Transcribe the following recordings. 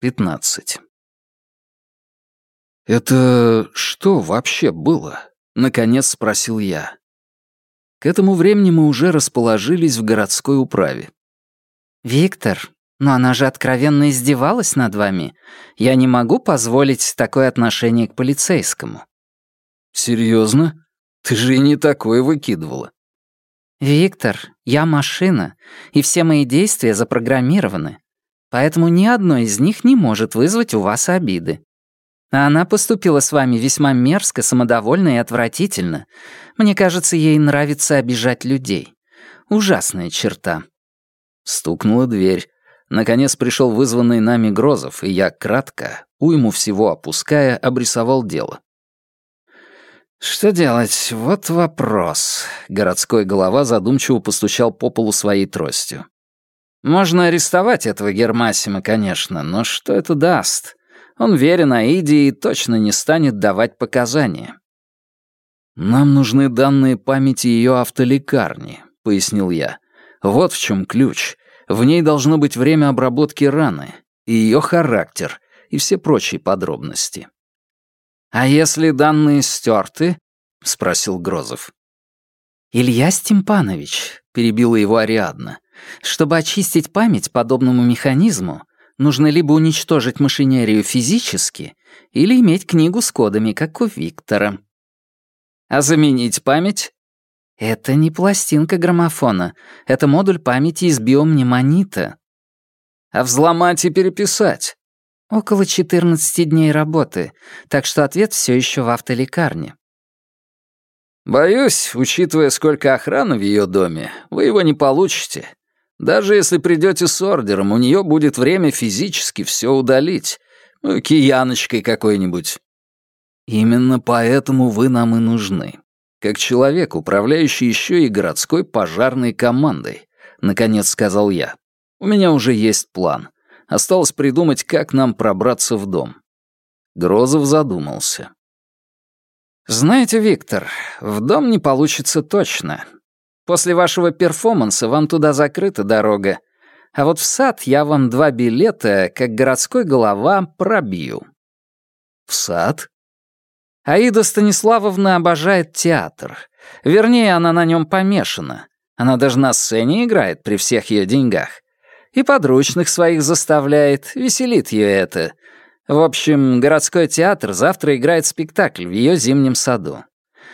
15. «Это что вообще было?» — наконец спросил я. К этому времени мы уже расположились в городской управе. «Виктор, но она же откровенно издевалась над вами. Я не могу позволить такое отношение к полицейскому». «Серьезно? Ты же и не такое выкидывала». «Виктор, я машина, и все мои действия запрограммированы. Поэтому ни одно из них не может вызвать у вас обиды. А она поступила с вами весьма мерзко, самодовольно и отвратительно. Мне кажется, ей нравится обижать людей. Ужасная черта». Стукнула дверь. Наконец пришел вызванный нами Грозов, и я кратко, уйму всего опуская, обрисовал дело. «Что делать? Вот вопрос». Городской голова задумчиво постучал по полу своей тростью. Можно арестовать этого Гермасима, конечно, но что это даст? Он верен Аиде и точно не станет давать показания. «Нам нужны данные памяти ее автолекарни», — пояснил я. «Вот в чем ключ. В ней должно быть время обработки раны, и ее характер, и все прочие подробности». «А если данные стерты?» — спросил Грозов. «Илья Степанович», — перебила его Ариадна, — чтобы очистить память подобному механизму, нужно либо уничтожить машинерию физически, или иметь книгу с кодами, как у Виктора. А заменить память? Это не пластинка граммофона, это модуль памяти из биомнемонита. А взломать и переписать? Около 14 дней работы, так что ответ все еще в автолекарне. Боюсь, учитывая, сколько охраны в ее доме, вы его не получите. Даже если придете с ордером, у нее будет время физически все удалить. Ну, кияночкой какой-нибудь. Именно поэтому вы нам и нужны. Как человек, управляющий еще и городской пожарной командой, наконец сказал я. У меня уже есть план. Осталось придумать, как нам пробраться в дом. Грозов задумался. «Знаете, Виктор, в дом не получится точно. После вашего перформанса вам туда закрыта дорога. А вот в сад я вам два билета, как городской голова, пробью». «В сад?» Аида Станиславовна обожает театр. Вернее, она на нем помешана. Она даже на сцене играет при всех ее деньгах. И подручных своих заставляет, веселит ее это. В общем, городской театр завтра играет спектакль в ее зимнем саду.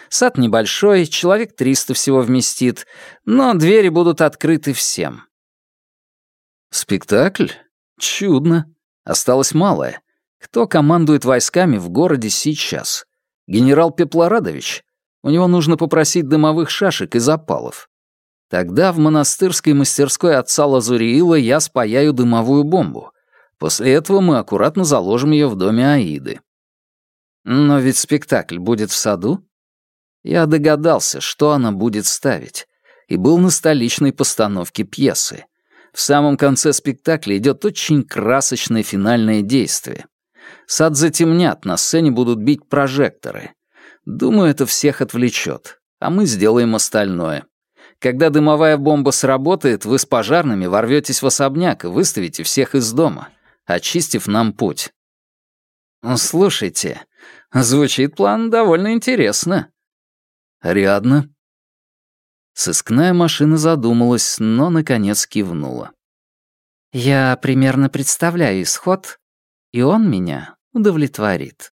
Сад небольшой, человек 300 всего вместит, но двери будут открыты всем. Спектакль? Чудно. Осталось малое. Кто командует войсками в городе сейчас? Генерал Пеплорадович? У него нужно попросить дымовых шашек и запалов. Тогда в монастырской мастерской отца Лазуриила я спаяю дымовую бомбу. После этого мы аккуратно заложим ее в доме Аиды. Но ведь спектакль будет в саду? Я догадался, что она будет ставить, и был на столичной постановке пьесы. В самом конце спектакля идет очень красочное финальное действие. Сад затемнят, на сцене будут бить прожекторы. Думаю, это всех отвлечет, а мы сделаем остальное. Когда дымовая бомба сработает, вы с пожарными ворветесь в особняк и выставите всех из дома, очистив нам путь. Слушайте, звучит план довольно интересно. Ариадна?» Сыскная машина задумалась, но, наконец, кивнула. «Я примерно представляю исход, и он меня удовлетворит».